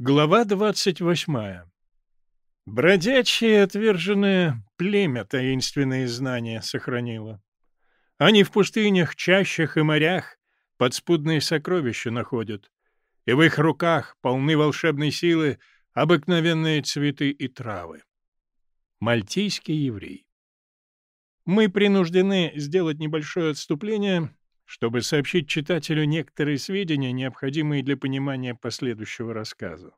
Глава двадцать восьмая. Бродячее отверженное племя таинственные знания сохранило. Они в пустынях, чащах и морях подспудные сокровища находят, и в их руках полны волшебной силы обыкновенные цветы и травы. Мальтийский еврей. Мы принуждены сделать небольшое отступление чтобы сообщить читателю некоторые сведения, необходимые для понимания последующего рассказа.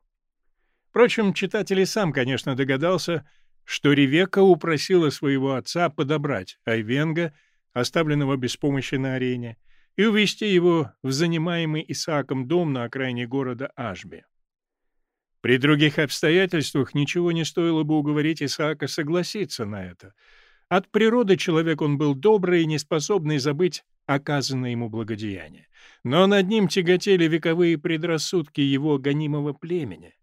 Впрочем, читатель и сам, конечно, догадался, что Ревека упросила своего отца подобрать Айвенга, оставленного без помощи на арене, и увезти его в занимаемый Исааком дом на окраине города Ашби. При других обстоятельствах ничего не стоило бы уговорить Исаака согласиться на это. От природы человек он был добрый и неспособный забыть оказанное ему благодеяние. Но над ним тяготели вековые предрассудки его гонимого племени.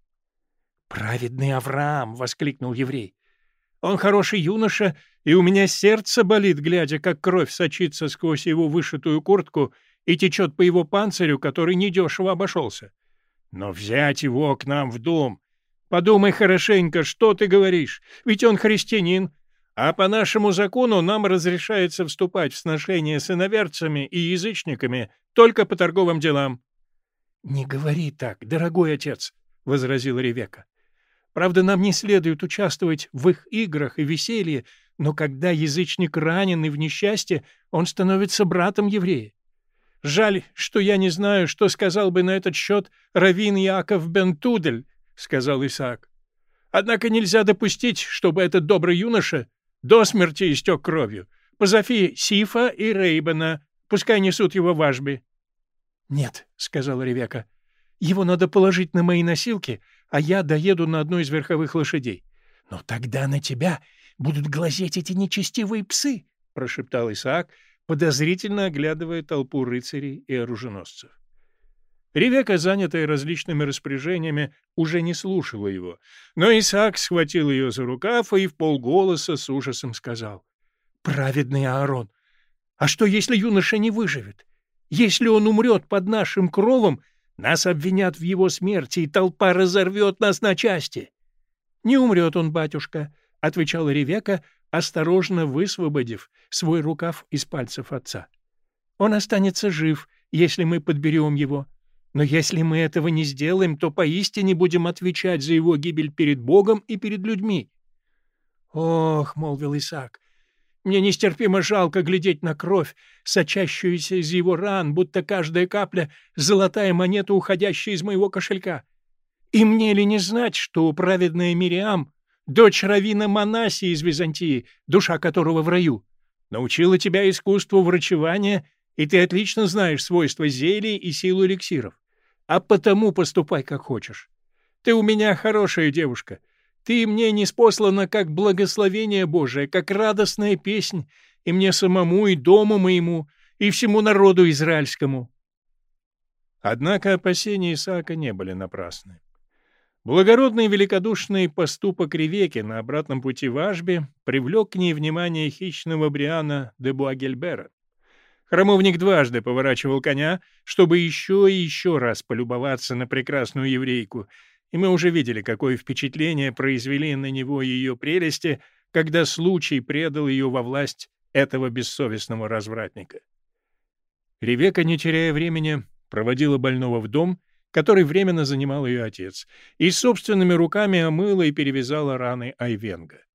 «Праведный Авраам!» — воскликнул еврей. «Он хороший юноша, и у меня сердце болит, глядя, как кровь сочится сквозь его вышитую куртку и течет по его панцирю, который недешево обошелся. Но взять его к нам в дом... Подумай хорошенько, что ты говоришь, ведь он христианин, а по нашему закону нам разрешается вступать в сношения с иноверцами и язычниками только по торговым делам. — Не говори так, дорогой отец, — возразила Ревека. — Правда, нам не следует участвовать в их играх и веселье, но когда язычник ранен и в несчастье, он становится братом еврея. Жаль, что я не знаю, что сказал бы на этот счет Равин Яков бен Тудель, — сказал Исаак. Однако нельзя допустить, чтобы этот добрый юноша до смерти истек кровью. Позови Сифа и Рейбена. Пускай несут его в Ашби. — Нет, — сказала Ревека. — Его надо положить на мои носилки, а я доеду на одной из верховых лошадей. — Но тогда на тебя будут глазеть эти нечестивые псы, — прошептал Исаак, подозрительно оглядывая толпу рыцарей и оруженосцев. Ревека, занятая различными распоряжениями, уже не слушала его, но Исаак схватил ее за рукав и в полголоса с ужасом сказал. «Праведный Аарон! А что, если юноша не выживет? Если он умрет под нашим кровом, нас обвинят в его смерти, и толпа разорвет нас на части!» «Не умрет он, батюшка», — отвечала Ревека, осторожно высвободив свой рукав из пальцев отца. «Он останется жив, если мы подберем его». Но если мы этого не сделаем, то поистине будем отвечать за его гибель перед Богом и перед людьми. — Ох, — молвил Исаак, — мне нестерпимо жалко глядеть на кровь, сочащуюся из его ран, будто каждая капля — золотая монета, уходящая из моего кошелька. И мне ли не знать, что праведная Мириам, дочь Равина Манаси из Византии, душа которого в раю, научила тебя искусству врачевания — и ты отлично знаешь свойства зелий и силу эликсиров. А потому поступай как хочешь. Ты у меня хорошая девушка. Ты мне не спослана как благословение Божие, как радостная песнь, и мне самому, и дому моему, и всему народу израильскому». Однако опасения Исаака не были напрасны. Благородный великодушный поступок Ревеки на обратном пути в Ашбе привлек к ней внимание хищного Бриана де Буагельбера. Храмовник дважды поворачивал коня, чтобы еще и еще раз полюбоваться на прекрасную еврейку, и мы уже видели, какое впечатление произвели на него ее прелести, когда случай предал ее во власть этого бессовестного развратника. Ревека, не теряя времени, проводила больного в дом, который временно занимал ее отец, и собственными руками омыла и перевязала раны Айвенга.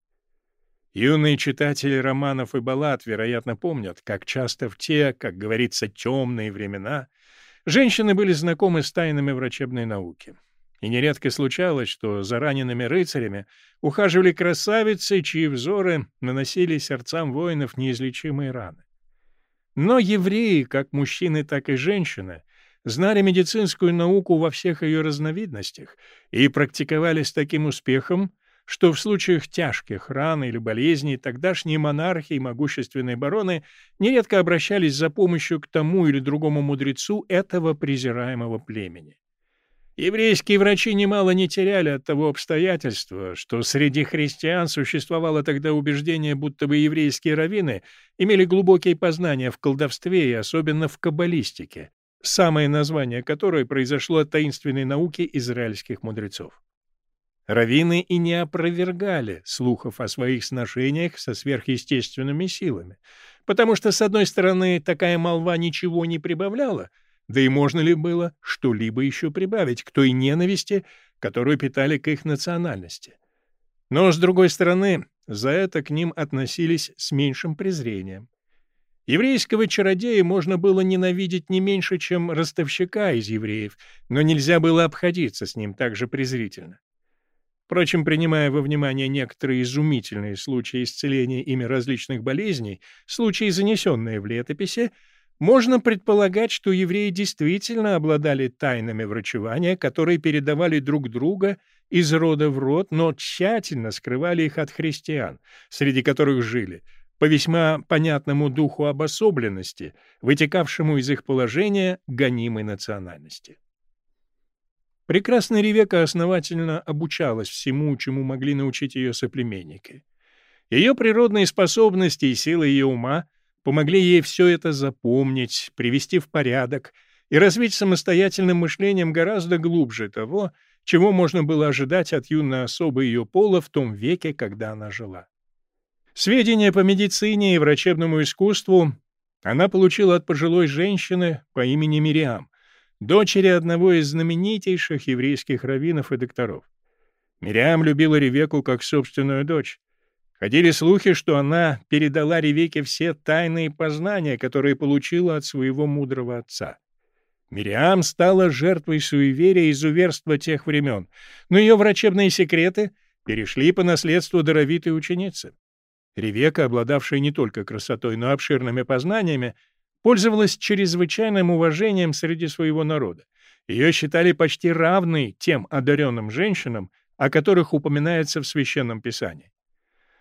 Юные читатели романов и баллад, вероятно, помнят, как часто в те, как говорится, темные времена женщины были знакомы с тайнами врачебной науки. И нередко случалось, что за ранеными рыцарями ухаживали красавицы, чьи взоры наносили сердцам воинов неизлечимые раны. Но евреи, как мужчины, так и женщины, знали медицинскую науку во всех ее разновидностях и практиковали с таким успехом, что в случаях тяжких ран или болезней тогдашние монархи и могущественные бароны нередко обращались за помощью к тому или другому мудрецу этого презираемого племени. Еврейские врачи немало не теряли от того обстоятельства, что среди христиан существовало тогда убеждение, будто бы еврейские раввины имели глубокие познания в колдовстве и особенно в каббалистике, самое название которой произошло от таинственной науки израильских мудрецов. Равины и не опровергали слухов о своих сношениях со сверхъестественными силами, потому что, с одной стороны, такая молва ничего не прибавляла, да и можно ли было что-либо еще прибавить к той ненависти, которую питали к их национальности. Но, с другой стороны, за это к ним относились с меньшим презрением. Еврейского чародея можно было ненавидеть не меньше, чем ростовщика из евреев, но нельзя было обходиться с ним так же презрительно. Впрочем, принимая во внимание некоторые изумительные случаи исцеления ими различных болезней, случаи, занесенные в летописи, можно предполагать, что евреи действительно обладали тайнами врачевания, которые передавали друг друга из рода в род, но тщательно скрывали их от христиан, среди которых жили, по весьма понятному духу обособленности, вытекавшему из их положения гонимой национальности. Прекрасная Ревека основательно обучалась всему, чему могли научить ее соплеменники. Ее природные способности и силы ее ума помогли ей все это запомнить, привести в порядок и развить самостоятельным мышлением гораздо глубже того, чего можно было ожидать от юной особы ее пола в том веке, когда она жила. Сведения по медицине и врачебному искусству она получила от пожилой женщины по имени Мириам, дочери одного из знаменитейших еврейских раввинов и докторов. Мириам любила Ревеку как собственную дочь. Ходили слухи, что она передала Ревеке все тайные познания, которые получила от своего мудрого отца. Мириам стала жертвой суеверия и изуверства тех времен, но ее врачебные секреты перешли по наследству даровитой ученицы. Ревека, обладавшая не только красотой, но и обширными познаниями, пользовалась чрезвычайным уважением среди своего народа. Ее считали почти равной тем одаренным женщинам, о которых упоминается в Священном Писании.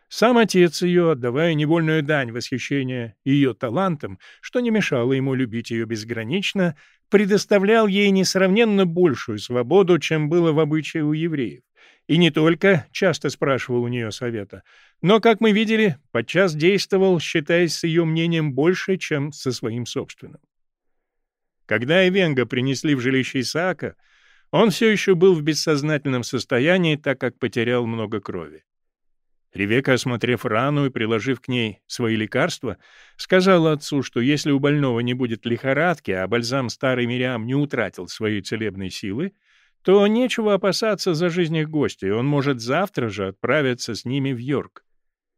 Сам отец ее, отдавая невольную дань восхищения ее талантом, что не мешало ему любить ее безгранично, предоставлял ей несравненно большую свободу, чем было в обычае у евреев. И не только часто спрашивал у нее совета, но, как мы видели, подчас действовал, считаясь с ее мнением больше, чем со своим собственным. Когда Эвенга принесли в жилище Исаака, он все еще был в бессознательном состоянии, так как потерял много крови. Ревека, осмотрев рану и приложив к ней свои лекарства, сказала отцу, что если у больного не будет лихорадки, а бальзам старый Мириам не утратил своей целебной силы, то нечего опасаться за жизнь их гостя, и он может завтра же отправиться с ними в Йорк.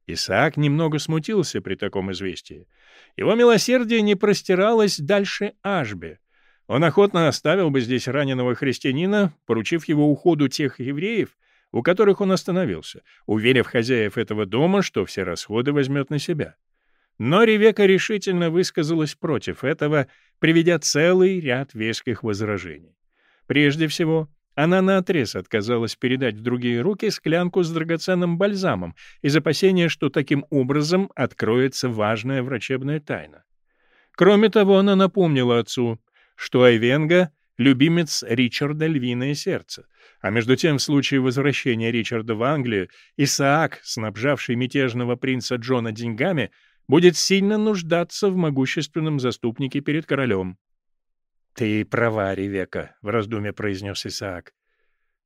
Исаак немного смутился при таком известии. Его милосердие не простиралось дальше Ашбе. Он охотно оставил бы здесь раненого христианина, поручив его уходу тех евреев, у которых он остановился, уверив хозяев этого дома, что все расходы возьмет на себя. Но Ревека решительно высказалась против этого, приведя целый ряд веских возражений. Прежде всего, она наотрез отказалась передать в другие руки склянку с драгоценным бальзамом из опасения, что таким образом откроется важная врачебная тайна. Кроме того, она напомнила отцу, что Айвенга — любимец Ричарда «Львиное сердце», а между тем в случае возвращения Ричарда в Англию Исаак, снабжавший мятежного принца Джона деньгами, будет сильно нуждаться в могущественном заступнике перед королем. «Ты права, Ревека», — в раздумье произнес Исаак.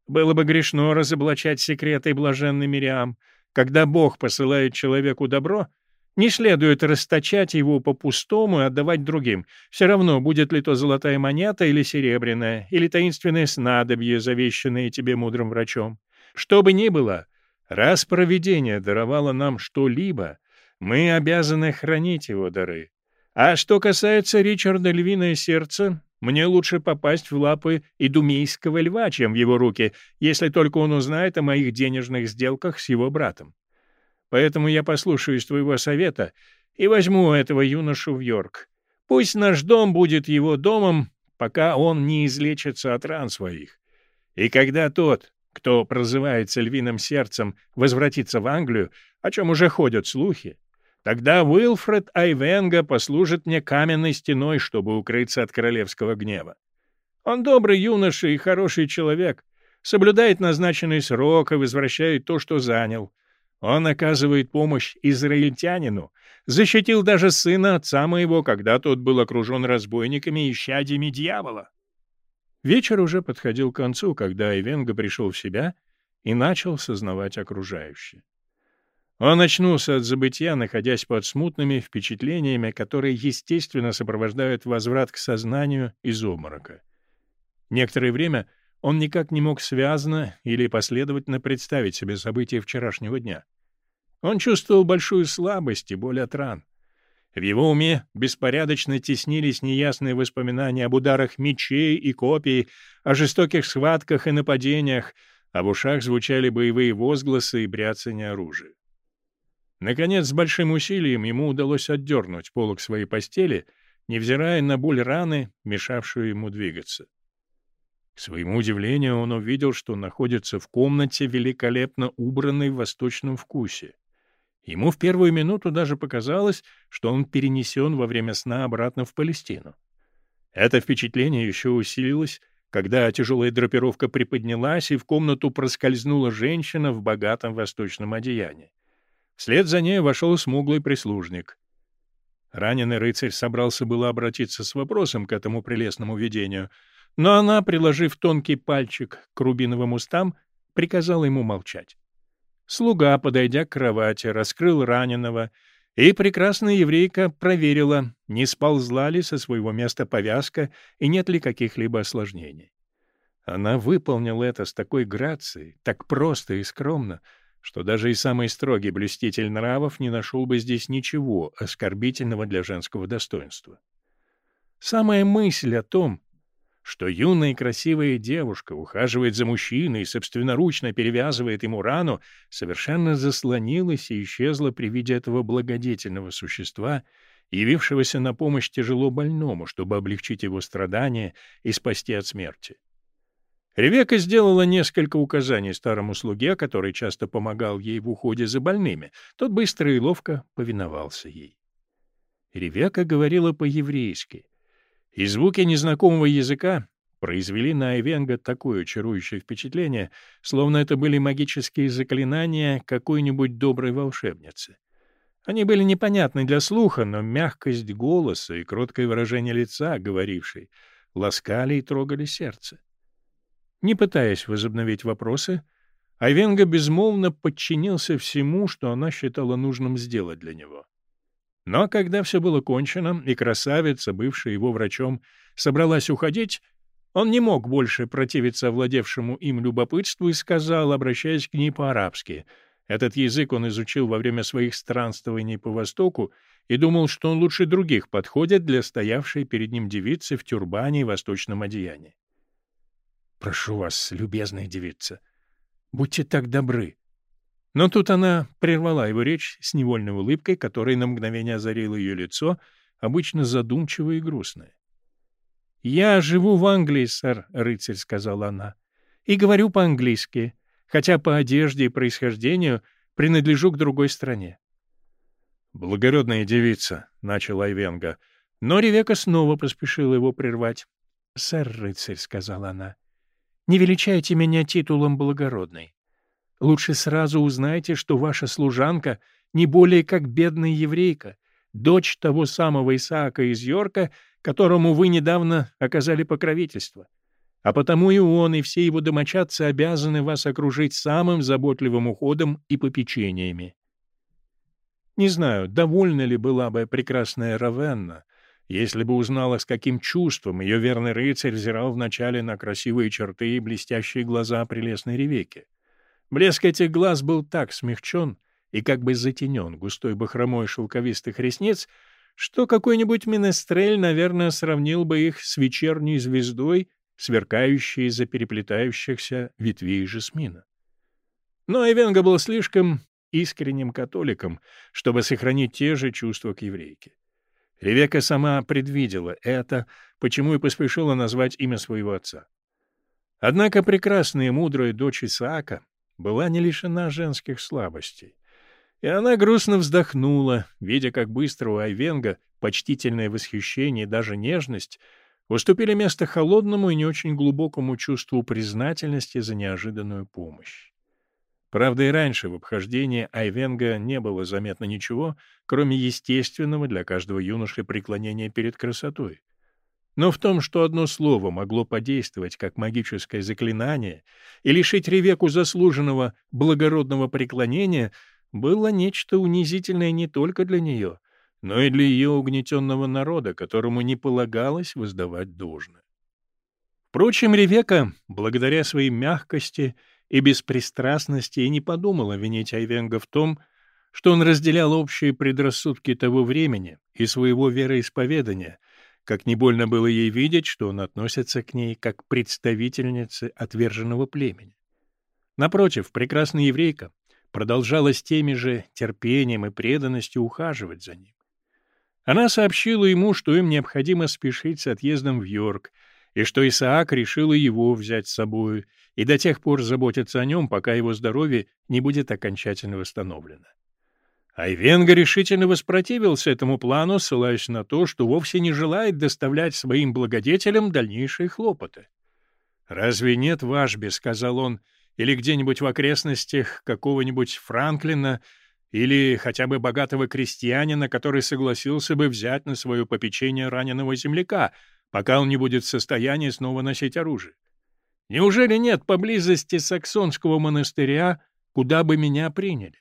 «Было бы грешно разоблачать секреты блаженной Мириам. Когда Бог посылает человеку добро, не следует расточать его по-пустому и отдавать другим. Все равно, будет ли то золотая монета или серебряная, или таинственное снадобье, завещанное тебе мудрым врачом. Что бы ни было, раз провидение даровало нам что-либо, мы обязаны хранить его дары. А что касается Ричарда Львиное Сердце, мне лучше попасть в лапы идумейского льва, чем в его руки, если только он узнает о моих денежных сделках с его братом. Поэтому я послушаюсь твоего совета и возьму этого юношу в Йорк. Пусть наш дом будет его домом, пока он не излечится от ран своих. И когда тот, кто прозывается львиным сердцем, возвратится в Англию, о чем уже ходят слухи, Тогда Уилфред Айвенга послужит мне каменной стеной, чтобы укрыться от королевского гнева. Он добрый юноша и хороший человек, соблюдает назначенный срок и возвращает то, что занял. Он оказывает помощь израильтянину, Защитил даже сына отца моего, когда тот был окружен разбойниками и щадями дьявола. Вечер уже подходил к концу, когда Айвенга пришел в себя и начал сознавать окружающее. Он очнулся от забытия, находясь под смутными впечатлениями, которые, естественно, сопровождают возврат к сознанию из обморока. Некоторое время он никак не мог связно или последовательно представить себе события вчерашнего дня. Он чувствовал большую слабость и боль от ран. В его уме беспорядочно теснились неясные воспоминания об ударах мечей и копий, о жестоких схватках и нападениях, а в ушах звучали боевые возгласы и бряцание оружия. Наконец, с большим усилием ему удалось отдернуть полок своей постели, невзирая на боль раны, мешавшую ему двигаться. К своему удивлению, он увидел, что находится в комнате, великолепно убранной в восточном вкусе. Ему в первую минуту даже показалось, что он перенесен во время сна обратно в Палестину. Это впечатление еще усилилось, когда тяжелая драпировка приподнялась, и в комнату проскользнула женщина в богатом восточном одеянии. Вслед за ней вошел смуглый прислужник. Раненый рыцарь собрался было обратиться с вопросом к этому прелестному видению, но она, приложив тонкий пальчик к рубиновым устам, приказала ему молчать. Слуга, подойдя к кровати, раскрыл раненого, и прекрасная еврейка проверила, не сползла ли со своего места повязка и нет ли каких-либо осложнений. Она выполнила это с такой грацией, так просто и скромно, что даже и самый строгий блюститель нравов не нашел бы здесь ничего оскорбительного для женского достоинства. Самая мысль о том, что юная и красивая девушка ухаживает за мужчиной и собственноручно перевязывает ему рану, совершенно заслонилась и исчезла при виде этого благодетельного существа, явившегося на помощь тяжело больному, чтобы облегчить его страдания и спасти от смерти. Ревека сделала несколько указаний старому слуге, который часто помогал ей в уходе за больными. Тот быстро и ловко повиновался ей. Ревека говорила по-еврейски — и звуки незнакомого языка произвели на Айвенга такое чарующее впечатление, словно это были магические заклинания какой-нибудь доброй волшебницы. Они были непонятны для слуха, но мягкость голоса и кроткое выражение лица, говорившей, ласкали и трогали сердце. Не пытаясь возобновить вопросы, Айвенга безмолвно подчинился всему, что она считала нужным сделать для него. Но когда все было кончено, и красавица, бывшая его врачом, собралась уходить, он не мог больше противиться овладевшему им любопытству и сказал, обращаясь к ней по-арабски. Этот язык он изучил во время своих странствований по Востоку и думал, что он лучше других подходит для стоявшей перед ним девицы в тюрбане и восточном одеянии. «Прошу вас, любезная девица, будьте так добры», но тут она прервала его речь с невольной улыбкой, которая на мгновение озарила ее лицо, обычно задумчивое и грустное. «Я живу в Англии, сэр, — рыцарь, — сказала она, — и говорю по-английски, хотя по одежде и происхождению принадлежу к другой стране». «Благородная девица», — начал Айвенга, но Ревека снова поспешила его прервать. «Сэр, рыцарь, — сказала она, — не величайте меня титулом благородной. Лучше сразу узнайте, что ваша служанка не более как бедная еврейка, дочь того самого Исаака из Йорка, которому вы недавно оказали покровительство. А потому и он, и все его домочадцы обязаны вас окружить самым заботливым уходом и попечениями. Не знаю, довольна ли была бы прекрасная Равенна, если бы узнала, с каким чувством ее верный рыцарь взирал вначале на красивые черты и блестящие глаза прелестной Ревеки. Блеск этих глаз был так смягчен и как бы затенен густой бахромой шелковистых ресниц, что какой-нибудь менестрель, наверное, сравнил бы их с вечерней звездой, сверкающей из-за переплетающихся ветвей жасмина. Но Эвенга был слишком искренним католиком, чтобы сохранить те же чувства к еврейке. Ревека сама предвидела это, почему и поспешила назвать имя своего отца. Однако прекрасная и мудрая дочь Исаака была не лишена женских слабостей. И она грустно вздохнула, видя, как быстро у Айвенга почтительное восхищение и даже нежность уступили место холодному и не очень глубокому чувству признательности за неожиданную помощь. Правда, и раньше в обхождении Айвенга не было заметно ничего, кроме естественного для каждого юноши преклонения перед красотой. Но в том, что одно слово могло подействовать как магическое заклинание и лишить Ревеку заслуженного благородного преклонения, было нечто унизительное не только для нее, но и для ее угнетенного народа, которому не полагалось воздавать должное. Впрочем, Ревека, благодаря своей мягкости и беспристрастности, и не подумала винить Айвенга в том, что он разделял общие предрассудки того времени и своего вероисповедания, как не больно было ей видеть, что он относится к ней как представительнице отверженного племени. Напротив, прекрасная еврейка продолжала с теми же терпением и преданностью ухаживать за ним. Она сообщила ему, что им необходимо спешить с отъездом в Йорк, и что Исаак решил его взять с собой и до тех пор заботиться о нем, пока его здоровье не будет окончательно восстановлено. Айвенга решительно воспротивился этому плану, ссылаясь на то, что вовсе не желает доставлять своим благодетелям дальнейшие хлопоты. «Разве нет в Ашбе, — сказал он, — или где-нибудь в окрестностях какого-нибудь Франклина или хотя бы богатого крестьянина, который согласился бы взять на свое попечение раненого земляка, пока он не будет в состоянии снова носить оружие? Неужели нет поблизости саксонского монастыря, куда бы меня приняли?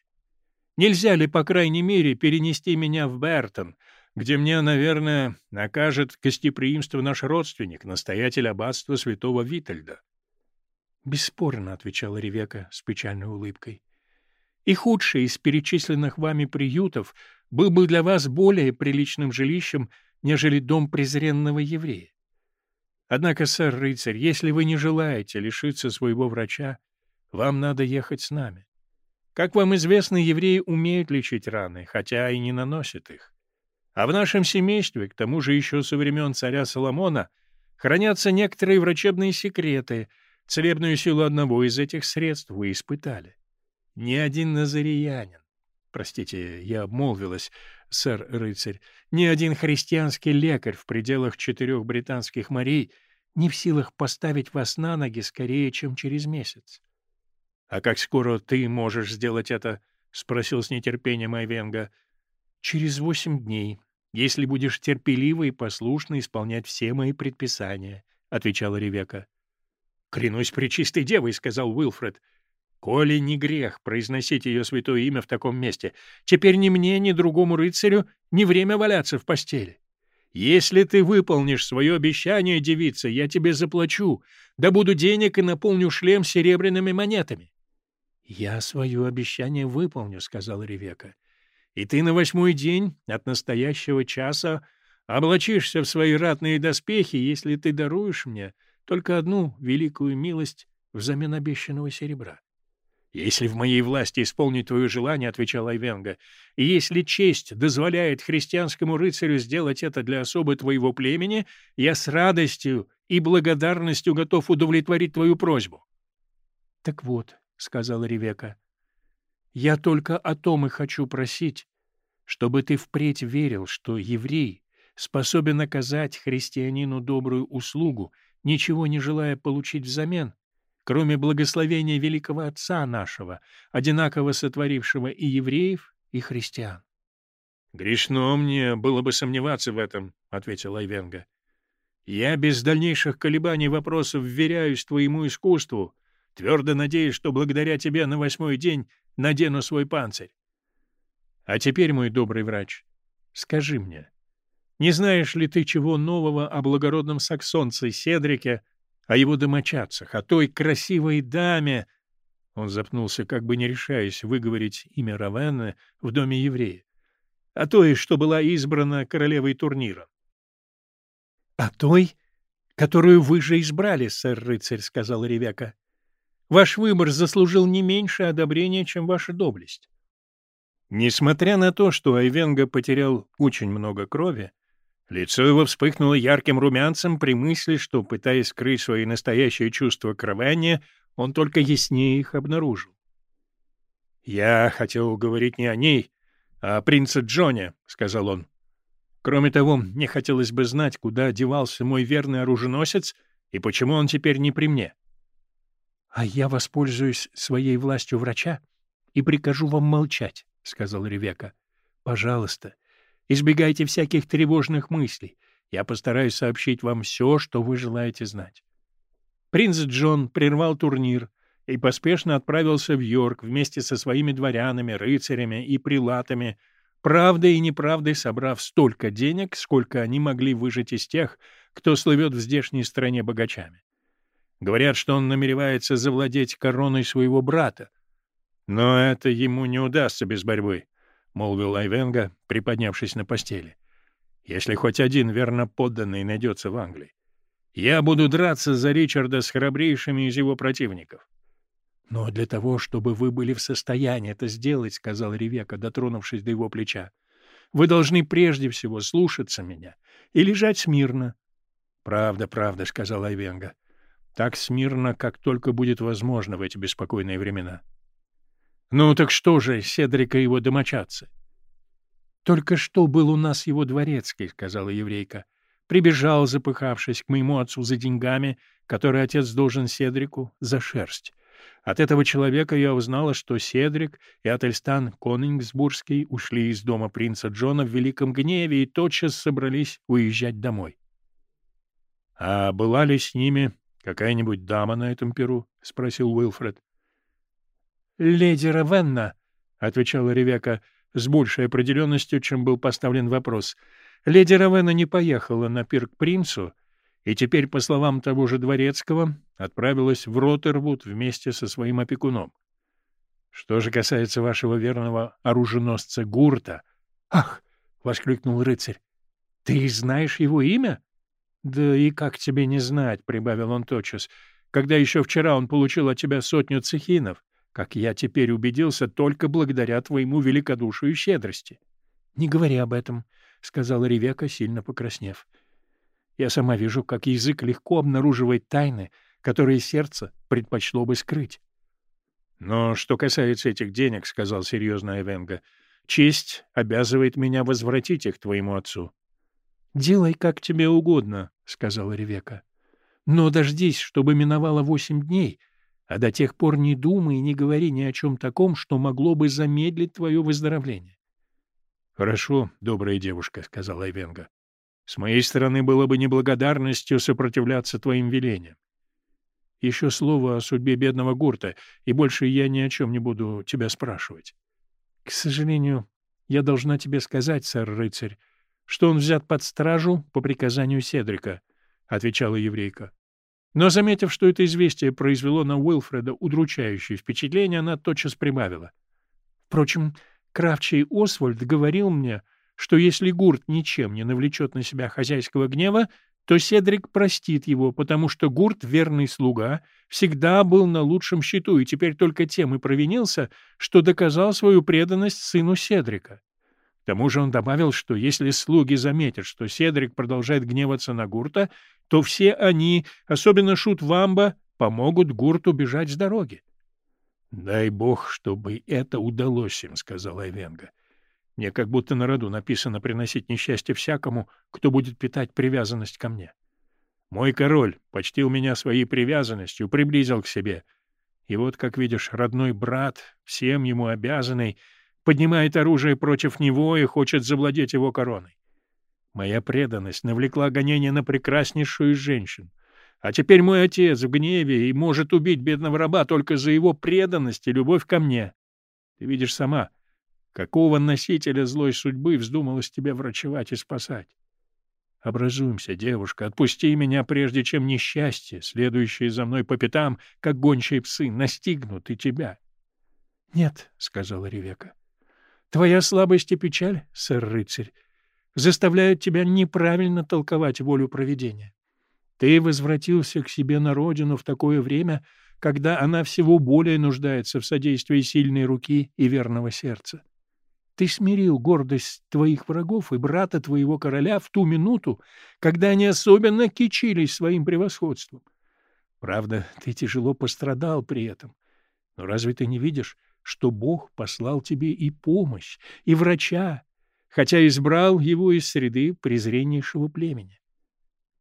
Нельзя ли, по крайней мере, перенести меня в Бертон, где мне, наверное, накажет гостеприимство наш родственник, настоятель аббатства святого Витальда? — Бесспорно, — отвечала Ревека с печальной улыбкой. — И худший из перечисленных вами приютов был бы для вас более приличным жилищем, нежели дом презренного еврея. Однако, сэр-рыцарь, если вы не желаете лишиться своего врача, вам надо ехать с нами. Как вам известно, евреи умеют лечить раны, хотя и не наносят их. А в нашем семействе, к тому же еще со времен царя Соломона, хранятся некоторые врачебные секреты. Целебную силу одного из этих средств вы испытали. Ни один назариянин, простите, я обмолвилась, сэр-рыцарь, ни один христианский лекарь в пределах четырех британских морей не в силах поставить вас на ноги скорее, чем через месяц. — А как скоро ты можешь сделать это? — спросил с нетерпением Айвенга. — Через восемь дней, если будешь терпеливо и послушно исполнять все мои предписания, — отвечала Ревека. — Клянусь пречистой девой, — сказал Уилфред. — Коли не грех произносить ее святое имя в таком месте, теперь ни мне, ни другому рыцарю не время валяться в постели. Если ты выполнишь свое обещание, девица, я тебе заплачу, добуду денег и наполню шлем серебряными монетами. — Я свое обещание выполню, — сказала Ревека. — И ты на восьмой день от настоящего часа облачишься в свои ратные доспехи, если ты даруешь мне только одну великую милость взамен обещанного серебра. «Если в моей власти исполнить твое желание, — отвечал Айвенга, — и если честь дозволяет христианскому рыцарю сделать это для особы твоего племени, я с радостью и благодарностью готов удовлетворить твою просьбу». «Так вот», — сказала Ревека, — «я только о том и хочу просить, чтобы ты впредь верил, что еврей способен оказать христианину добрую услугу, ничего не желая получить взамен, кроме благословения великого Отца нашего, одинаково сотворившего и евреев, и христиан. — Грешно мне было бы сомневаться в этом, — ответил Айвенга. — Я без дальнейших колебаний вопросов вверяюсь твоему искусству, твердо надеюсь, что благодаря тебе на восьмой день надену свой панцирь. А теперь, мой добрый врач, скажи мне, не знаешь ли ты чего нового о благородном саксонце Седрике, о его домочадцах, о той красивой даме... Он запнулся, как бы не решаясь выговорить имя Равенны в доме еврея. О той, что была избрана королевой турнира. — О той, которую вы же избрали, сэр-рыцарь, — сказал Ревека. — Ваш выбор заслужил не меньше одобрения, чем ваша доблесть. Несмотря на то, что Айвенга потерял очень много крови, Лицо его вспыхнуло ярким румянцем при мысли, что, пытаясь скрыть свои настоящие чувства к он только яснее их обнаружил. «Я хотел говорить не о ней, а о принце Джоне», — сказал он. «Кроме того, мне хотелось бы знать, куда девался мой верный оруженосец и почему он теперь не при мне». — А я воспользуюсь своей властью врача и прикажу вам молчать, — сказал Ревека. — Пожалуйста, избегайте всяких тревожных мыслей. Я постараюсь сообщить вам все, что вы желаете знать. Принц Джон прервал турнир и поспешно отправился в Йорк вместе со своими дворянами, рыцарями и прилатами, правдой и неправдой собрав столько денег, сколько они могли выжить из тех, кто слывет в здешней стране богачами. Говорят, что он намеревается завладеть короной своего брата. Но это ему не удастся без борьбы, — молвил Айвенга, приподнявшись на постели. Если хоть один верно подданный найдется в Англии. Я буду драться за Ричарда с храбрейшими из его противников. — Но для того, чтобы вы были в состоянии это сделать, — сказал Ревека, дотронувшись до его плеча, — вы должны прежде всего слушаться меня и лежать смирно. — Правда, правда, — сказал Айвенга. — Так смирно, как только будет возможно в эти беспокойные времена. — Ну так что же, Седрика его домочадцы? — Только что был у нас его дворецкий, — сказала еврейка. — Прибежал, запыхавшись, к моему отцу за деньгами, которые отец должен Седрику, за шерсть. От этого человека я узнала, что Седрик и Ательстан Конингсбургский ушли из дома принца Джона в великом гневе и тотчас собрались уезжать домой. — А была ли с ними какая-нибудь дама на этом перу? — спросил Уилфред. — Леди Равенна, — отвечала Ревека с большей определенностью, чем был поставлен вопрос — Леди Равена не поехала на пир к принцу и теперь, по словам того же Дворецкого, отправилась в Роттервуд вместе со своим опекуном. Что же касается вашего верного оруженосца Гурта... — Ах! — воскликнул рыцарь. — Ты знаешь его имя? — Да и как тебе не знать, — прибавил он тотчас, — когда еще вчера он получил от тебя сотню цехинов, как я теперь убедился только благодаря твоему великодушию и щедрости. — Не говори об этом, — сказала Ревека, сильно покраснев. «Я сама вижу, как язык легко обнаруживает тайны, которые сердце предпочло бы скрыть». «Но что касается этих денег, — сказал серьезно Эвенга, — честь обязывает меня возвратить их твоему отцу». «Делай, как тебе угодно», — сказала Ревека. «Но дождись, чтобы миновало восемь дней, а до тех пор не думай и не говори ни о чем таком, что могло бы замедлить твое выздоровление. «Хорошо, добрая девушка», — сказал Айвенга. «С моей стороны было бы неблагодарностью сопротивляться твоим велениям. Еще слово о судьбе бедного Гурта, и больше я ни о чем не буду тебя спрашивать. К сожалению, я должна тебе сказать, сэр-рыцарь, что он взят под стражу по приказанию Седрика», — отвечала еврейка. Но, заметив, что это известие произвело на Уилфреда удручающее впечатление, она тотчас прибавила. «Впрочем, Кравчий Освальд говорил мне, что если Гурт ничем не навлечет на себя хозяйского гнева, то Седрик простит его, потому что Гурт, верный слуга, всегда был на лучшем счету и теперь только тем и провинился, что доказал свою преданность сыну Седрика. К тому же он добавил, что если слуги заметят, что Седрик продолжает гневаться на Гурта, то все они, особенно Шут Вамба, помогут Гурту бежать с дороги. — Дай бог, чтобы это удалось им, — сказал Айвенга. — Мне как будто на роду написано приносить несчастье всякому, кто будет питать привязанность ко мне. Мой король почтил меня своей привязанностью, приблизил к себе. И вот, как видишь, родной брат, всем ему обязанный, поднимает оружие против него и хочет завладеть его короной. Моя преданность навлекла гонение на прекраснейшую из женщин — а теперь мой отец в гневе и может убить бедного раба только за его преданность и любовь ко мне. Ты видишь сама, какого носителя злой судьбы вздумалось тебя врачевать и спасать. Образуемся, девушка, отпусти меня, прежде чем несчастье, следующее за мной по пятам, как гончие псы, настигнут и тебя. — Нет, — сказала Ревека, — твоя слабость и печаль, сэр-рыцарь, заставляют тебя неправильно толковать волю провидения. Ты возвратился к себе на родину в такое время, когда она всего более нуждается в содействии сильной руки и верного сердца. Ты смирил гордость твоих врагов и брата твоего короля в ту минуту, когда они особенно кичились своим превосходством. Правда, ты тяжело пострадал при этом. Но разве ты не видишь, что Бог послал тебе и помощь, и врача, хотя избрал его из среды презреннейшего племени?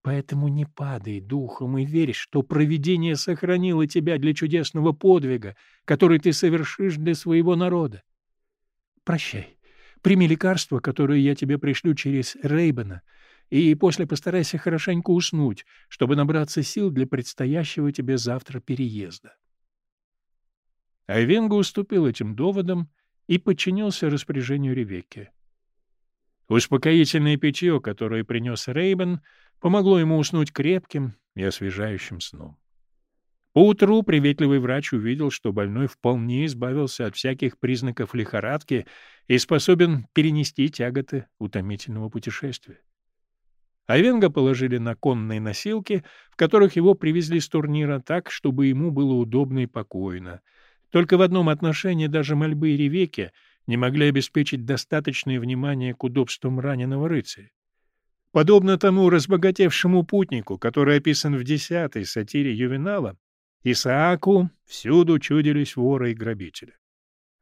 Поэтому не падай духом и верь, что провидение сохранило тебя для чудесного подвига, который ты совершишь для своего народа. Прощай. Прими лекарство, которое я тебе пришлю через Рейбена, и после постарайся хорошенько уснуть, чтобы набраться сил для предстоящего тебе завтра переезда. Айвенга уступил этим доводам и подчинился распоряжению Ревекки. Успокоительное питье, которое принес Рейбен, помогло ему уснуть крепким и освежающим сном. Поутру приветливый врач увидел, что больной вполне избавился от всяких признаков лихорадки и способен перенести тяготы утомительного путешествия. Айвенга положили на конные носилки, в которых его привезли с турнира так, чтобы ему было удобно и покойно. Только в одном отношении даже мольбы и ревеки не могли обеспечить достаточное внимание к удобствам раненого рыцаря. Подобно тому разбогатевшему путнику, который описан в десятой сатире Ювенала, Исааку всюду чудились воры и грабители.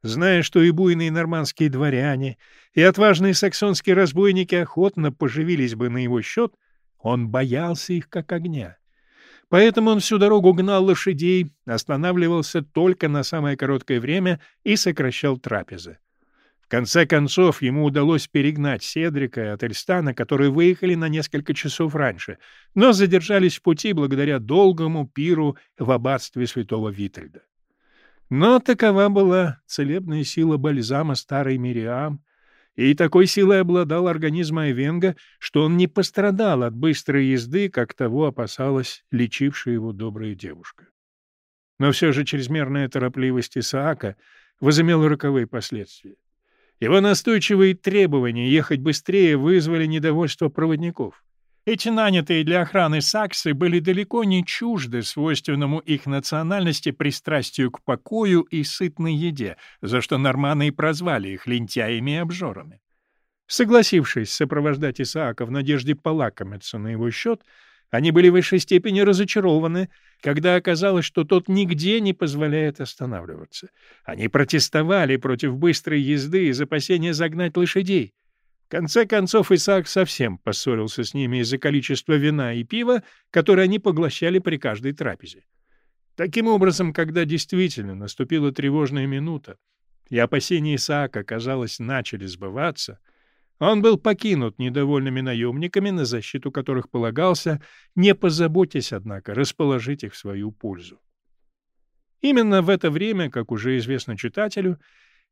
Зная, что и буйные нормандские дворяне, и отважные саксонские разбойники охотно поживились бы на его счет, он боялся их как огня. Поэтому он всю дорогу гнал лошадей, останавливался только на самое короткое время и сокращал трапезы. В конце концов, ему удалось перегнать Седрика и Ательстана, которые выехали на несколько часов раньше, но задержались в пути благодаря долгому пиру в аббатстве святого Витальда. Но такова была целебная сила бальзама старой Мириам, и такой силой обладал организм Айвенга, что он не пострадал от быстрой езды, как того опасалась лечившая его добрая девушка. Но все же чрезмерная торопливость Исаака возымела роковые последствия. Его настойчивые требования ехать быстрее вызвали недовольство проводников. Эти нанятые для охраны саксы были далеко не чужды свойственному их национальности пристрастию к покою и сытной еде, за что норманы и прозвали их лентяями и обжорами. Согласившись сопровождать Исаака в надежде полакомиться на его счет, они были в высшей степени разочарованы, когда оказалось, что тот нигде не позволяет останавливаться. Они протестовали против быстрой езды из опасения загнать лошадей. В конце концов Исаак совсем поссорился с ними из-за количества вина и пива, которые они поглощали при каждой трапезе. Таким образом, когда действительно наступила тревожная минута, и опасения Исаака, казалось, начали сбываться — он был покинут недовольными наемниками, на защиту которых полагался, не позаботясь, однако, расположить их в свою пользу. Именно в это время, как уже известно читателю,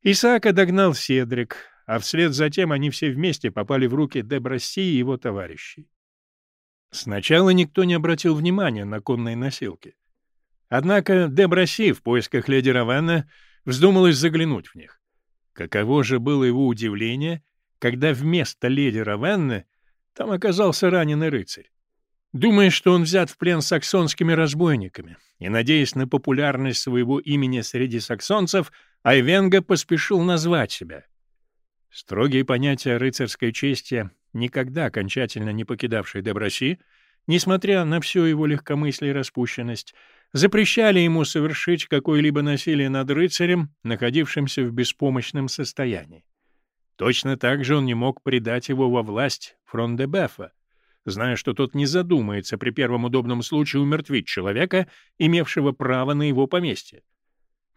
Исаака догнал Седрик, а вслед за тем они все вместе попали в руки Дебросси и его товарищей. Сначала никто не обратил внимания на конные носилки. Однако Дебросси в поисках леди Равенна вздумалась заглянуть в них. Каково же было его удивление — когда вместо леди Равенны там оказался раненый рыцарь. Думая, что он взят в плен саксонскими разбойниками, и надеясь на популярность своего имени среди саксонцев, Айвенга поспешил назвать себя. Строгие понятия рыцарской чести, никогда окончательно не покидавшие Деброси, несмотря на все его легкомыслие и распущенность, запрещали ему совершить какое-либо насилие над рыцарем, находившимся в беспомощном состоянии. Точно так же он не мог предать его во власть Фрондебефа, зная, что тот не задумается при первом удобном случае умертвить человека, имевшего право на его поместье.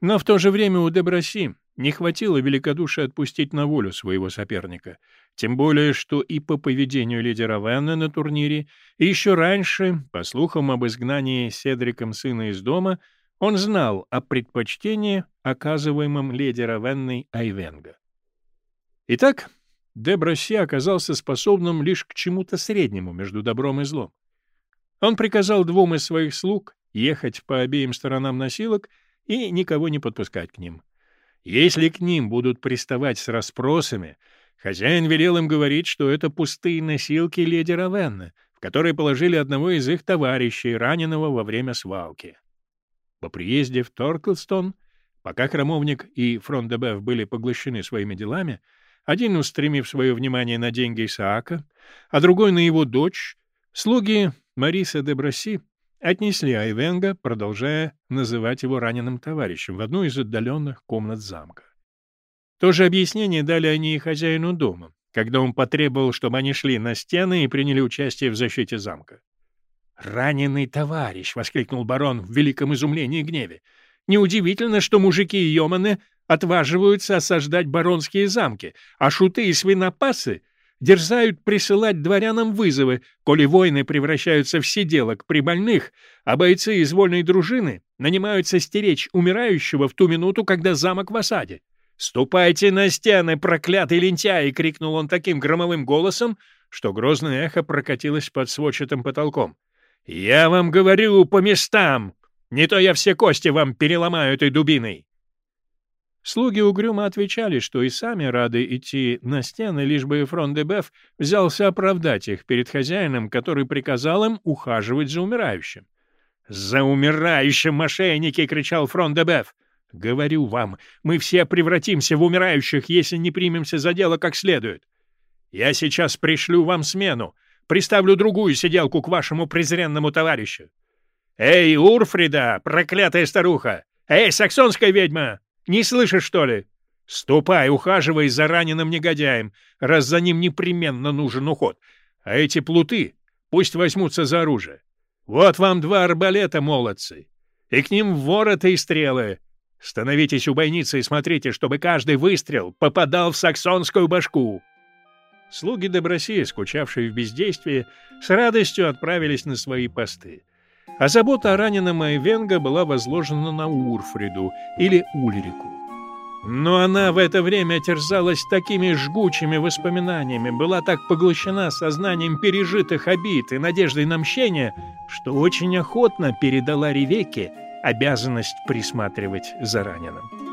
Но в то же время у Деброси не хватило великодушия отпустить на волю своего соперника, тем более, что и по поведению леди Равенны на турнире, и еще раньше, по слухам об изгнании Седриком сына из дома, он знал о предпочтении, оказываемом леди Равенной Айвенга. Итак, Деброси оказался способным лишь к чему-то среднему между добром и злом. Он приказал двум из своих слуг ехать по обеим сторонам носилок и никого не подпускать к ним. Если к ним будут приставать с расспросами, хозяин велел им говорить, что это пустые носилки леди Равенны, в которые положили одного из их товарищей, раненого во время свалки. По приезде в Торклстон, пока храмовник и Фрондебеф были поглощены своими делами, один устремив свое внимание на деньги Исаака, а другой на его дочь, слуги Мариса де Броси отнесли Айвенга, продолжая называть его раненым товарищем, в одну из отдаленных комнат замка. То же объяснение дали они и хозяину дома, когда он потребовал, чтобы они шли на стены и приняли участие в защите замка. «Раненый товарищ!» — воскликнул барон в великом изумлении и гневе. «Неудивительно, что мужики и йоманы отваживаются осаждать баронские замки, а шуты и свинопасы дерзают присылать дворянам вызовы, коли войны превращаются в сиделок при больных, а бойцы из вольной дружины нанимаются стеречь умирающего в ту минуту, когда замок в осаде. «Ступайте на стены, проклятый лентяй!» — крикнул он таким громовым голосом, что грозное эхо прокатилось под сводчатым потолком. «Я вам говорю по местам! Не то я все кости вам переломаю этой дубиной!» Слуги угрюмо отвечали, что и сами рады идти на стены, лишь бы фрон де Беф взялся оправдать их перед хозяином, который приказал им ухаживать за умирающим. «За умирающим, мошенники!» — кричал фрон де Беф. «Говорю вам, мы все превратимся в умирающих, если не примемся за дело как следует. Я сейчас пришлю вам смену, приставлю другую сиделку к вашему презренному товарищу. Эй, Урфрида, проклятая старуха! Эй, саксонская ведьма! Не слышишь, что ли? Ступай, ухаживай за раненым негодяем, раз за ним непременно нужен уход. А эти плуты пусть возьмутся за оружие. Вот вам два арбалета, молодцы, и к ним вороты и стрелы. Становитесь у бойницы и смотрите, чтобы каждый выстрел попадал в саксонскую башку. Слуги Деброси, скучавшие в бездействии, с радостью отправились на свои посты. А забота о раненом Айвенга была возложена на Урфриду или Ульрику. Но она в это время терзалась такими жгучими воспоминаниями, была так поглощена сознанием пережитых обид и надеждой на мщение, что очень охотно передала Ревеке обязанность присматривать за раненым.